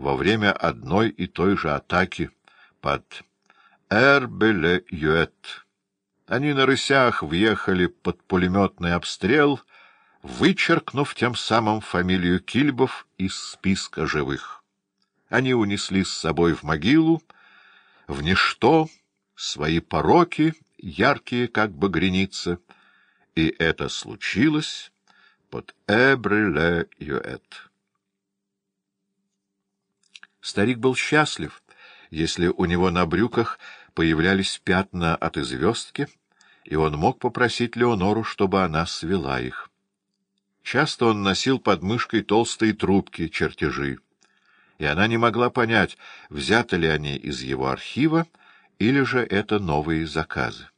во время одной и той же атаки под Эрбеле-Юэт. Они на рысях въехали под пулеметный обстрел, вычеркнув тем самым фамилию Кильбов из списка живых. Они унесли с собой в могилу, в ничто, свои пороки, яркие, как багреница, и это случилось под Эбреле-Юэт. Старик был счастлив, если у него на брюках появлялись пятна от известки, и он мог попросить Леонору, чтобы она свела их. Часто он носил под мышкой толстые трубки, чертежи, и она не могла понять, взяты ли они из его архива, или же это новые заказы.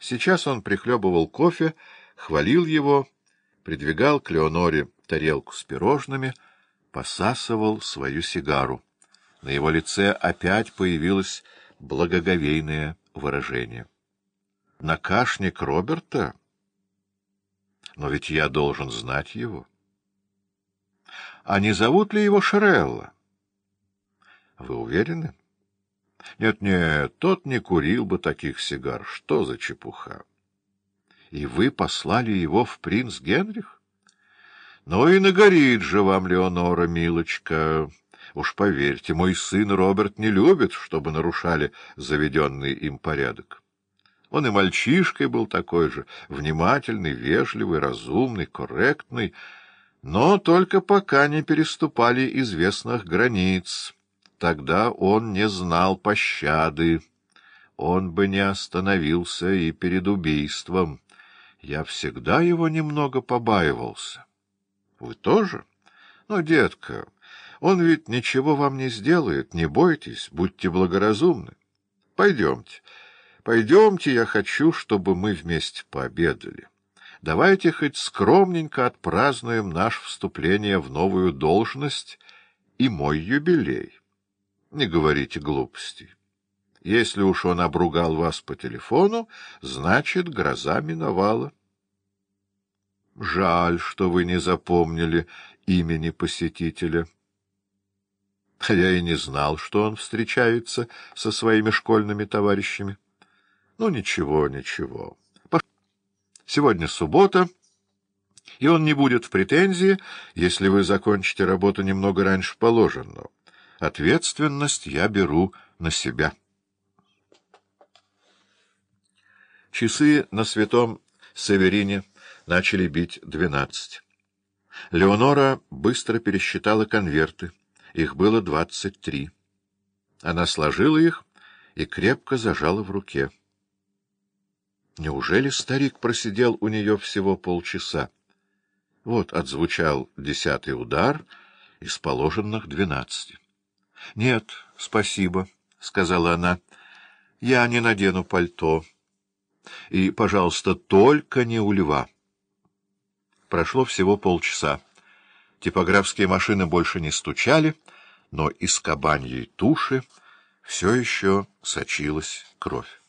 Сейчас он прихлебывал кофе, хвалил его, придвигал к Леоноре тарелку с пирожными, посасывал свою сигару. На его лице опять появилось благоговейное выражение. — Накашник Роберта? Но ведь я должен знать его. — А не зовут ли его Шерелла? — Вы уверены? — Нет-нет, тот не курил бы таких сигар. Что за чепуха? — И вы послали его в принц Генрих? — Ну и нагорит же вам, Леонора, милочка... Уж поверьте, мой сын Роберт не любит, чтобы нарушали заведенный им порядок. Он и мальчишкой был такой же, внимательный, вежливый, разумный, корректный, но только пока не переступали известных границ. Тогда он не знал пощады. Он бы не остановился и перед убийством. Я всегда его немного побаивался. Вы тоже? Ну, детка... Он ведь ничего вам не сделает, не бойтесь, будьте благоразумны. Пойдемте, пойдемте, я хочу, чтобы мы вместе пообедали. Давайте хоть скромненько отпразднуем наше вступление в новую должность и мой юбилей. Не говорите глупостей. Если уж он обругал вас по телефону, значит, гроза миновала. Жаль, что вы не запомнили имени посетителя. А я и не знал, что он встречается со своими школьными товарищами. Ну, ничего, ничего. Сегодня суббота, и он не будет в претензии, если вы закончите работу немного раньше положенного. Ответственность я беру на себя. Часы на святом Северине начали бить двенадцать. Леонора быстро пересчитала конверты. Их было двадцать три. Она сложила их и крепко зажала в руке. Неужели старик просидел у нее всего полчаса? Вот отзвучал десятый удар из положенных двенадцати. — Нет, спасибо, — сказала она. — Я не надену пальто. И, пожалуйста, только не у льва. Прошло всего полчаса. Типографские машины больше не стучали, но из кабаньей туши все еще сочилась кровь.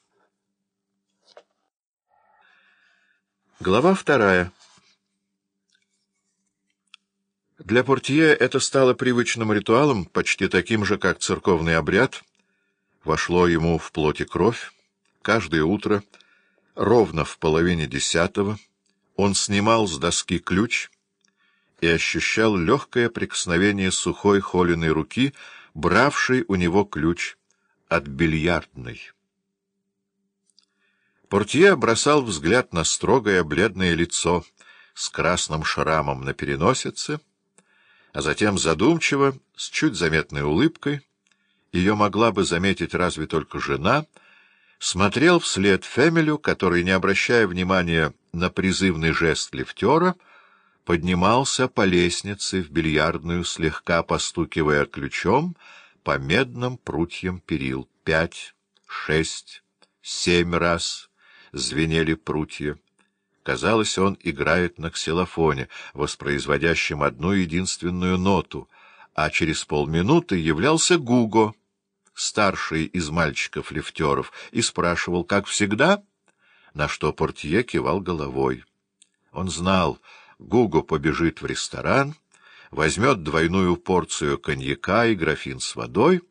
Глава вторая. Для портье это стало привычным ритуалом, почти таким же, как церковный обряд. Вошло ему в плоти кровь. Каждое утро, ровно в половине десятого, он снимал с доски ключ — и ощущал легкое прикосновение сухой холеной руки, бравшей у него ключ от бильярдной. Портье бросал взгляд на строгое бледное лицо с красным шрамом на переносице, а затем задумчиво, с чуть заметной улыбкой, ее могла бы заметить разве только жена, смотрел вслед Фемелю, который, не обращая внимания на призывный жест лифтера, поднимался по лестнице в бильярдную, слегка постукивая ключом по медным прутьям перил. Пять, шесть, семь раз звенели прутья. Казалось, он играет на ксилофоне, воспроизводящем одну единственную ноту, а через полминуты являлся Гуго, старший из мальчиков-лифтеров, и спрашивал, как всегда, на что портье кивал головой. Он знал, Гуго побежит в ресторан, возьмет двойную порцию коньяка и графин с водой,